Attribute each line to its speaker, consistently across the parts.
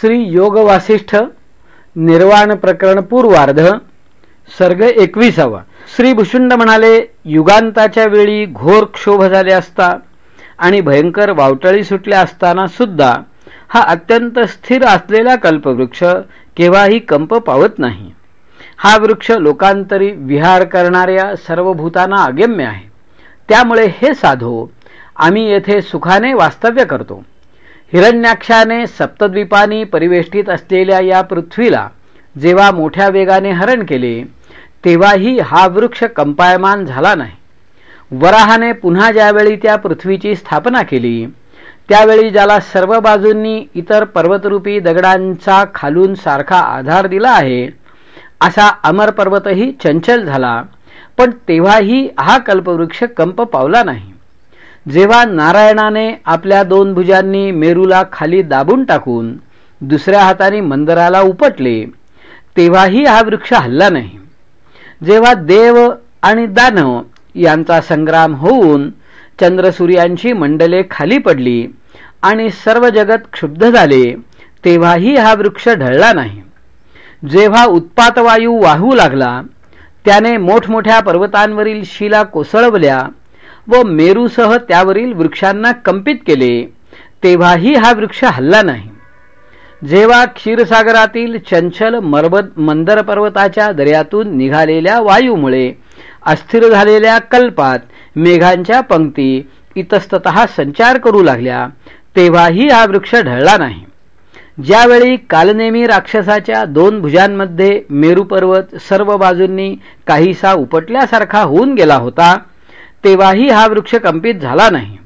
Speaker 1: श्री योग वासिष्ठ निर्वाण प्रकरण पूर्वार्ध सर्ग एकविसावा. श्री भुषुंड म्हणाले युगांताच्या वेळी घोर क्षोभ झाले असता आणि भयंकर वावटळी सुटल्या असताना सुद्धा हा अत्यंत स्थिर असलेला कल्पवृक्ष केव्हाही कंप पावत नाही. हा वृक्ष लोकांतरी विहार करणाऱ्या सर्व भूतांना अगम्य आहे. त्यामुळे हे साधो आम्ही येथे सुखाने वास्तव्य करतो. हिरण्याक्षाने सप्तद्वीपानी परिवेष्टित असलेल्या या पृथ्वीला जेव्हा मोठ्या वेगाने हरण केले तेव्हाही हा वृक्ष कंपायमान झाला नाही. वराहाने पुन्हा ज्यावेळी त्या पृथ्वीची स्थापना केली त्यावेळी ज्याला सर्व बाजूंनी इतर पर्वतरूपी दगडांचा खालून सारखा आधार दिला आहे असा अमर पर्वतही चंचल झाला पण तेव्हाही हा कल्पवृक्ष कंप पावला नाही. जेव्हा नारायणाने आपल्या दोन भुजांनी मेरूला खाली दाबून टाकून दुसऱ्या हाताने मंदराला उपटले तेव्हाही हा वृक्ष हल्ला नाही. जेव्हा देव आणि दानव यांचा संग्राम होऊन चंद्रसूर्यांची मंडले खाली पडली आणि सर्व जगत क्षुब्ध झाले तेव्हाही हा वृक्ष ढळला नाही. जेव्हा उत्पातवायू वाहू लागला त्याने मोठमोठ्या पर्वतांवरील शिला कोसळवल्या व मेरूसह त्यावरील वृक्षांना कंपित केले तेव्हाही हा वृक्ष हल्ला नाही. जेव्हा क्षीरसागरातील चंचल मरबत मंदर पर्वताच्या दर्यातून निघालेल्या वायूमुळे अस्थिर झालेल्या कल्पात मेघांच्या पंक्ती इतस्तत संचार करू लागल्या तेव्हाही हा वृक्ष ढळला नाही. ज्यावेळी कालनेमी राक्षसाच्या दोन भुजांमध्ये मेरू पर्वत सर्व बाजूंनी काहीसा उपटल्यासारखा होऊन गेला होता तेव्हाही हा वृक्ष कंपित झाला नाही.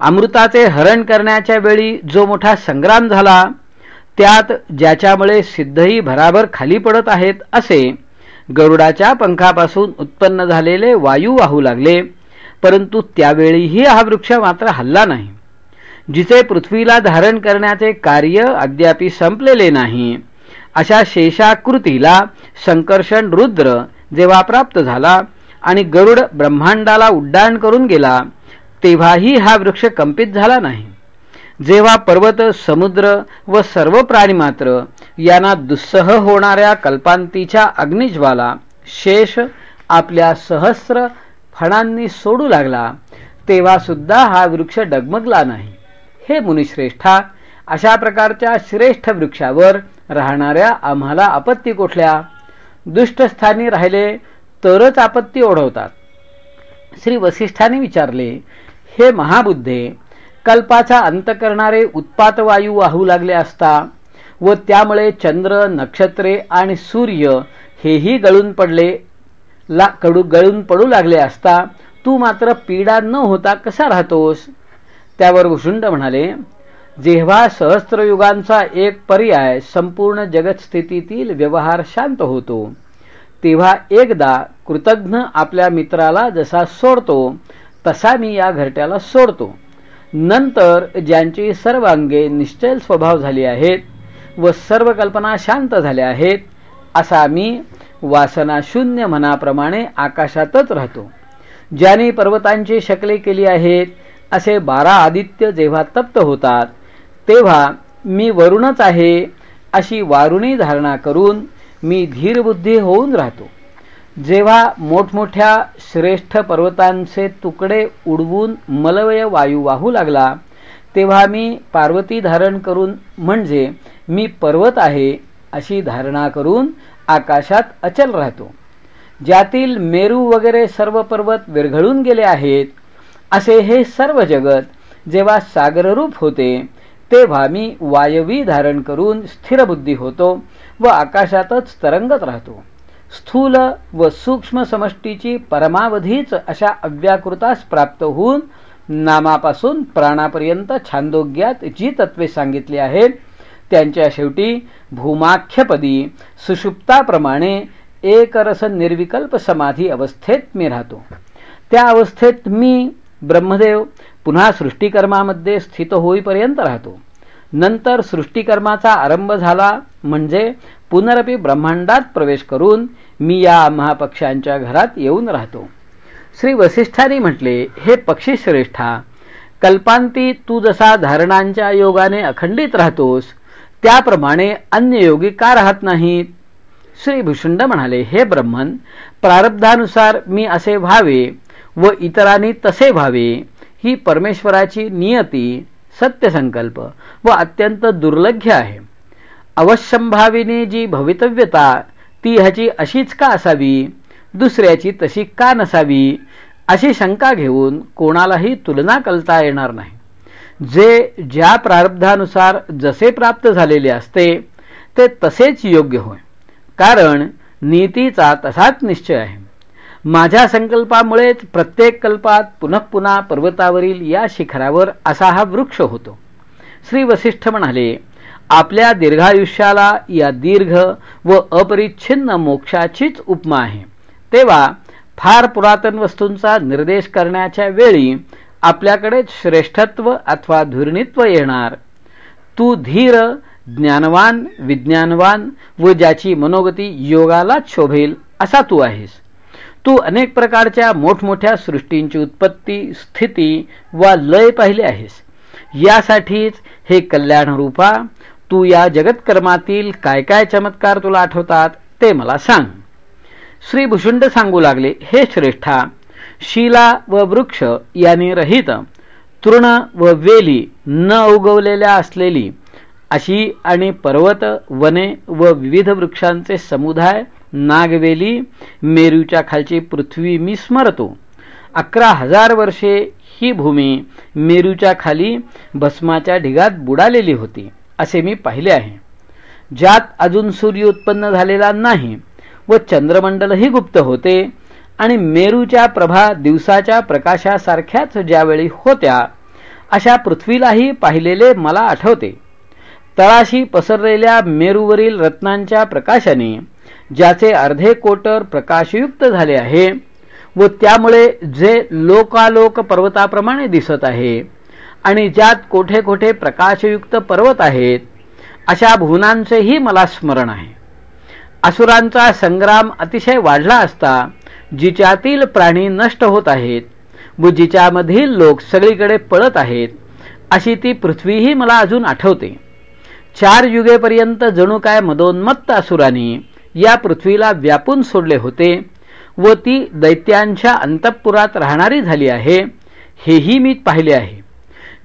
Speaker 1: अमृताचे हरण करण्याच्या वेळी जो मोठा संग्राम झाला त्यात ज्याच्यामुळे सिद्धही भराभर खाली पडत आहेत असे गरुडाच्या पंखापासून उत्पन्न झालेले वायू वाहू लागले परंतु त्यावेळीही हा वृक्ष मात्र हल्ला नाही. जिचे पृथ्वीला धारण करण्याचे कार्य अद्यापी संपलेले नाही अशा शेषाकृतीला संकर्षण रुद्र जेव्हा प्राप्त झाला आणि गरुड ब्रह्मांडाला उड्डाण करून गेला तेव्हाही हा वृक्ष कंपित झाला नाही. जेव्हा पर्वत समुद्र व सर्व प्राणी मात्र यांना दुस्सह होणाऱ्या कल्पांतीच्या अग्निज्वाला शेष आपल्या सहस्र फणांनी सोडू लागला तेव्हा सुद्धा हा वृक्ष डगमगला नाही. हे मुनिश्रेष्ठा अशा प्रकारच्या श्रेष्ठ वृक्षावर राहणाऱ्या आम्हाला आपत्ती कुठल्या? दुष्टस्थानी राहिले तरच आपत्ती ओढवतात. श्री वसिष्ठाने विचारले हे महाबुद्धे कल्पाचा अंत करणारे उत्पात वायू वाहू लागले असता व त्यामुळे चंद्र नक्षत्रे आणि सूर्य हेही गळून पडले ला कडू गळून पडू लागले असता तू मात्र पीडा न होता कसा राहतोस? त्यावर भुषुंड म्हणाले जेव्हा सहस्त्रयुगांचा एक पर्याय संपूर्ण जगतस्थितीतील व्यवहार शांत होतो तेव्हा एकदा कृतज्ञ आपल्या मित्राला जसा सोडतो तसा मी या घरट्याला सोडतो. नंतर ज्यांची सर्व अंगे निश्चल स्वभाव झाली आहेत व सर्व कल्पना शांत झाल्या आहेत असा मी वासना शून्य मनाप्रमाणे आकाशातच राहतो. ज्याने पर्वतांची शकले केली आहेत असे बारा आदित्य जेव्हा तप्त होतात तेव्हा मी वरुणच आहे अशी वारुणी धारणा करून मी धीरबुद्धी होऊन राहतो. जेव्हा मोठमोठ्या श्रेष्ठ पर्वतांचे तुकडे उडवून मलवय वायू वाहू लागला तेव्हा मी पार्वती धारण करून म्हणजे मी पर्वत आहे अशी धारणा करून आकाशात अचल राहतो. ज्यातील मेरू वगैरे सर्व पर्वत विरघळून गेले आहेत असे हे सर्व जगत जेव्हा सागररूप होते तेव्हा मी वायवी धारण करून स्थिर बुद्धी होतो व आकाशातच तरंगत राहतो. स्थूल व सूक्ष्म समष्टीची परमावधीच अशा अव्याकृतास प्राप्त होऊन नामापासून प्राणापर्यंत छांदोग्यात जी तत्वे सांगितली आहेत त्यांच्या शेवटी भूमाख्यपदी सुषुप्ताप्रमाणे एकरस निर्विकल्प समाधी अवस्थेत मी राहतो. त्या अवस्थेत मी ब्रह्मदेव पुन्हा सृष्टिकर्मामध्ये स्थित होईपर्यंत राहतो. नंतर सृष्टिकर्माचा आरंभ झाला म्हणजे पुनरपी ब्रह्मांडात प्रवेश करून मी या महापक्षांच्या घरात येऊन राहतो. श्री वसिष्ठांनी म्हटले हे पक्षीश्रेष्ठा कल्पांती तू जसा धारणांच्या योगाने अखंडित राहतोस त्याप्रमाणे अन्य योगी का राहत नाहीत? श्री भूषुंड म्हणाले हे ब्रह्मन प्रारब्धानुसार मी असे व्हावे व इतरांनी तसे व्हावे. ही परमेश्वराची नियती सत्यसंकल्प व अत्यंत दुर्लभ्य आहे. अवश्यंभावीने जी भवितव्यता ती ह्याची अशीच का असावी? दुसऱ्याची तशी का नसावी? अशी शंका घेऊन कोणालाही तुलना करता येणार नाही. जे ज्या प्रारब्धानुसार जसे प्राप्त झालेले असते ते तसेच योग्य होय. कारण नीतीचा तसाच निश्चय आहे. माझ्या संकल्पामुळेच प्रत्येक कल्पात पुनः पुन्हा पर्वतावरील या शिखरावर असा हा वृक्ष होतो. श्री वसिष्ठ म्हणाले आपल्या दीर्घायुष्याला या दीर्घ व अपरिच्छिन्न मोक्षाचीच उपमा आहे. तेव्हा फार पुरातन वस्तूंचा निर्देश करण्याच्या वेळी आपल्याकडे श्रेष्ठत्व अथवा धुर्णित्व येणार. तू धीर ज्ञानवान विज्ञानवान व ज्याची मनोगती योगालाच शोभेल असा तू आहेस. तू अनेक प्रकारच्या मोठमोठ्या सृष्टींची उत्पत्ती स्थिती वा लय पाहिले आहेस. यासाठीच हे कल्याण रूपा तू या जगतकर्मातील काय काय चमत्कार तुला आठवतात ते मला सांग. श्री भुषुंड सांगू लागले हे श्रेष्ठा शिला व वृक्ष यांनी रहित तृण व वेली न उगवलेल्या असलेली अशी आणि पर्वत वने व विविध वृक्षांचे समुदाय नागवेली मेरूच्या खालची पृथ्वी मी स्मरतो. अकरा हजार वर्षे ही भूमी मेरूच्या खाली भस्माच्या ढिगात बुडालेली होती असे मी पाहिले आहे. ज्यात अजून सूर्य उत्पन्न झालेला नाही व चंद्रमंडलही गुप्त होते आणि मेरूच्या प्रभा दिवसाच्या प्रकाशासारख्याच ज्यावेळी होत्या अशा पृथ्वीलाही पाहिलेले मला आठवते. तळाशी पसरलेल्या मेरूवरील रत्नांच्या प्रकाशाने ज्याचे अर्धे कोटर प्रकाशयुक्त झाले आहे व त्यामुळे जे लोकालोक पर्वताप्रमाणे दिसत आहे आणि ज्यात कोठे कोठे प्रकाशयुक्त पर्वत आहेत अशा भुवनांचेही मला स्मरण आहे. असुरांचा संग्राम अतिशय वाढला असता जिच्यातील प्राणी नष्ट होत आहेत व जिच्यामधील लोक सगळीकडे पळत आहेत अशी ती पृथ्वीही मला अजून आठवते. चार युगेपर्यंत जणू काय मदोन्मत्त असुरांनी या पृथ्वीला व्यापून सोडले होते व ती दैत्यांच्या अंतपुरात राहणारी झाली आहे हेही मी पाहिले आहे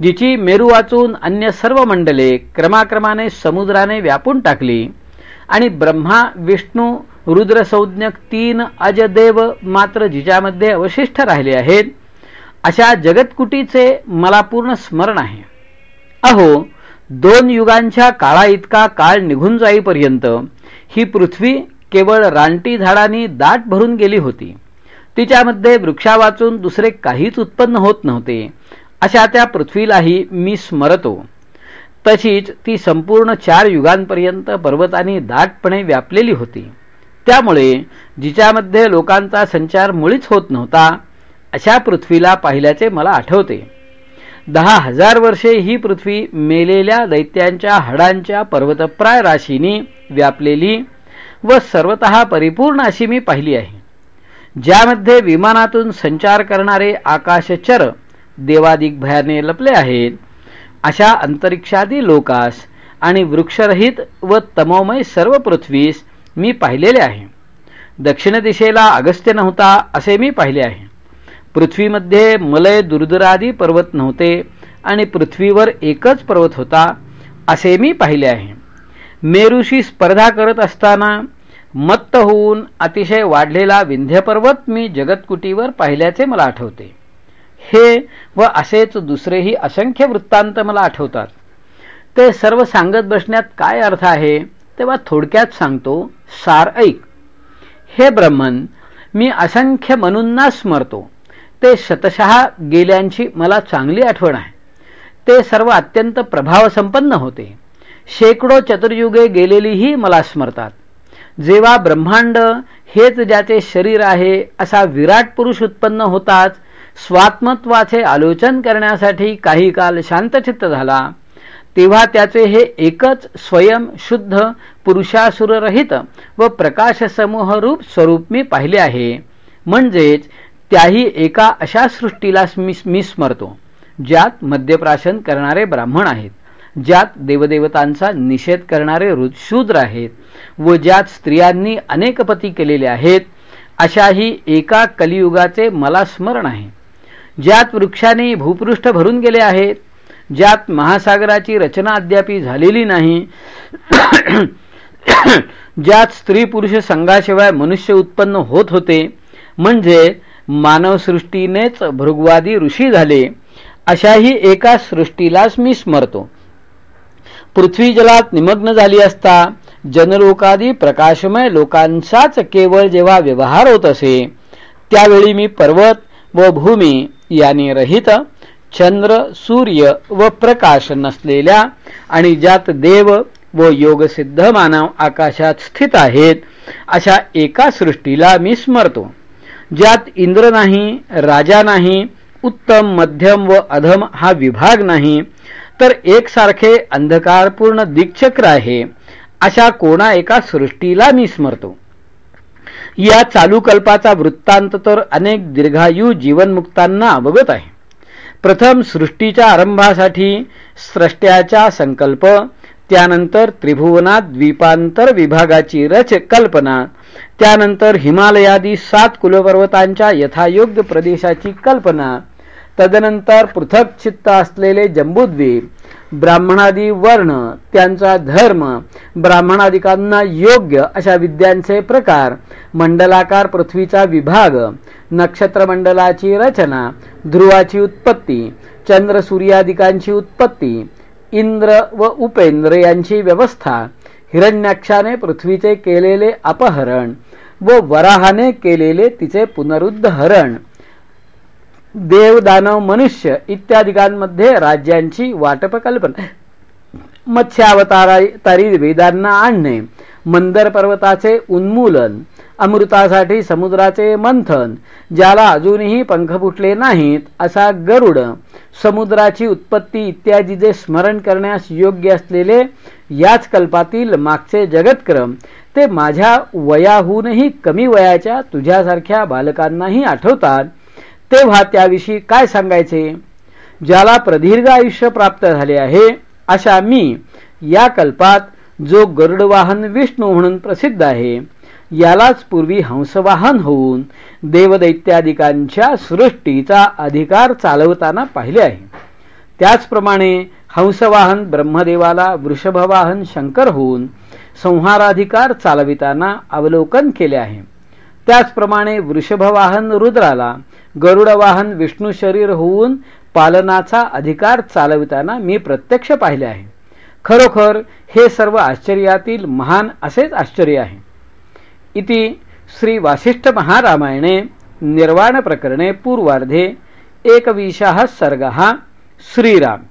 Speaker 1: जिची मेरू वाचून अन्य सर्व मंडले क्रमाक्रमाने समुद्राने व्यापून टाकली आणि ब्रह्मा विष्णू रुद्रसंज्ञक तीन अजदेव मात्र जिच्यामध्ये अवशिष्ट राहिले आहेत अशा जगतकुटीचे मला पूर्ण स्मरण आहे. अहो दोन युगांच्या काळा इतका काळ निघून जाईपर्यंत ही पृथ्वी केवळ रानटी झाडांनी दाट भरून गेली होती. तिच्यामध्ये वृक्षा वाचून दुसरे काहीच उत्पन्न होत नव्हते. अशा त्या पृथ्वीलाही मी स्मरतो. तशीच ती संपूर्ण चार युगांपर्यंत पर्वतांनी दाटपणे व्यापलेली होती. त्यामुळे जिच्यामध्ये लोकांचा संचार मुळीच होत नव्हता अशा पृथ्वीला पाहिल्याचे मला आठवते. दहा हजार वर्षे ही पृथ्वी मेलेल्या दैत्यांच्या हाडांच्या पर्वतप्राय राशीनी व्यापलेली व सर्वत परिपूर्ण अशी मी पाहिली आहे. ज्यामध्ये विमानातून संचार करणारे आकाशचर देवादिक भयाने लपले आहेत. अशा अंतरिक्षादी लोकास आणि वृक्षरहित व तमोमय सर्व पृथ्वीस मी पाहिलेले आहे. दक्षिण दिशेला अगस्त्य नव्हता असे मी पाहिले आहे. पृथ्वीमध्ये मलय दुर्दुरादी पर्वत नव्हते आणि पृथ्वीवर एकच पर्वत होता असे मी पाहिले आहे. मेरूशी स्पर्धा करत असताना मत्त होऊन अतिशय वाढलेला विंध्यपर्वत मी जगतकुटीवर पाहिल्याचे मला आठवते. हे व असेच दुसरेही असंख्य वृत्तांत मला आठवतात. ते सर्व सांगत बसण्यात काय अर्थ आहे तेव्हा थोडक्यात सांगतो सार ऐक. हे ब्रह्मन मी असंख्य मनूंना स्मरतो. ते शतशः गेल्यांची मला चांगली आठवण आहे. ते सर्व अत्यंत प्रभावसंपन्न होते. शेकडो चतुर्युगे गेलेलीही मला स्मरतात. जेव्हा ब्रह्मांड हेच ज्याचे शरीर आहे असा विराट पुरुष उत्पन्न होताच स्वात्मत्वाचे आलोचन करण्यासाठी काही काल शांतचित्त झाला तेव्हा त्याचे हे एकच स्वयं शुद्ध पुरुषासुररहित व प्रकाशसमूहरूप स्वरूप मी पाहिले आहे. म्हणजेच त्याही एका अशा सृष्टीला मी स्मरतो ज्यात मद्यप्राशन करणारे ब्राह्मण आहेत. ज्यात देवदेवतांचा निषेध करणारे शूद्र आहेत व ज्यात स्त्रियांनी अनेक पती केलेले आहेत अशाही एका कलियुगाचे मला स्मरण आहे. ज्यात वृक्षाने भूपृष्ठ भरून गेले आहेत ज्यात महासागराची रचना अद्यापी झालेली नाही ज्यात स्त्री पुरुष संघाशिवाय मनुष्य उत्पन्न होत होते म्हणजे मानवसृष्टीनेच भृगवादी ऋषी झाले अशाही एका सृष्टीलाच मी स्मरतो. पृथ्वी जलात निमग्न झाली असता जनलोकादी प्रकाशमय लोकांचाच केवळ जेव्हा व्यवहार होत असे त्यावेळी मी पर्वत व भूमी याने रहित चंद्र सूर्य व प्रकाश नसलेल्या आणि ज्यात देव व योगसिद्ध मानव आकाशात स्थित आहेत अशा एका सृष्टीला मी स्मरतो ज्यात इंद्र नाही राजा नाही उत्तम मध्यम व अधम हा विभाग नाही तर एकसारखे अंधकारपूर्ण दिक्चक्र आहे अशा कोणा एका सृष्टीला मी स्मरतो. या चालू कल्पाचा वृत्तांत तर अनेक दीर्घायू जीवनमुक्तांना अवगत आहे. प्रथम सृष्टीच्या आरंभासाठी स्रष्ट्याचा संकल्प त्यानंतर त्रिभुवनात द्वीपांतर विभागाची रच कल्पना त्यानंतर हिमालयादी सात कुलपर्वतांच्या यथायोग्य प्रदेशाची कल्पना तदनंतर पृथक चित्त असलेले जंबूद्वीप ब्राह्मणादी वर्ण त्यांचा धर्म ब्राह्मणादिकांना योग्य अशा विद्यांचे प्रकार मंडलाकार पृथ्वीचा विभाग नक्षत्रमंडलाची रचना ध्रुवाची उत्पत्ती चंद्र सूर्यादिकांची उत्पत्ती इंद्र व उपेंद्र यांची व्यवस्था हिरण्याक्षाने पृथ्वीचे केलेले अपहरण व वराहाने केलेले तिचे पुनरुद्धहरण. देव दानव मनुष्य इत्यादिकांमध्ये राज्यांची वाटप कल्पना मत्स्यावतारी वेदांना आणणे मंदर पर्वताचे उन्मूलन अमृतासाठी समुद्राचे मंथन ज्याला अजूनही पंख फुटले नाहीत असा गरुड समुद्राची उत्पत्ती इत्यादी जे स्मरण करण्यास योग्य असलेले याच कल्पातील मागचे जगतक्रम ते माझ्या वयाहूनही कमी वयाच्या तुझ्यासारख्या बालकांनाही आठवतात. तेव्हा त्याविषयी काय सांगायचे? ज्याला प्रदीर्घ आयुष्य प्राप्त झाले आहे अशा मी या कल्पात जो गरुडवाहन विष्णू म्हणून प्रसिद्ध आहे यालाच पूर्वी हंसवाहन होऊन देवदैत्यादिकांच्या सृष्टीचा अधिकार चालवताना पाहिले आहे. त्याचप्रमाणे हंसवाहन ब्रह्मदेवाला वृषभवाहन शंकर होऊन संहाराधिकार चालविताना अवलोकन केले आहे. त्याचप्रमाणे वृषभवाहन रुद्राला गरुडवाहन विष्णू शरीर होऊन पालनाचा अधिकार चालविताना मी प्रत्यक्ष पाहिले आहे. खरोखर हे सर्व आश्चर्यातील महान असेच आश्चर्य आहे. इति श्री वासिष्ठ महारामायणे निर्वाण प्रकरणे पूर्वार्धे एकविशः सर्ग श्रीराम.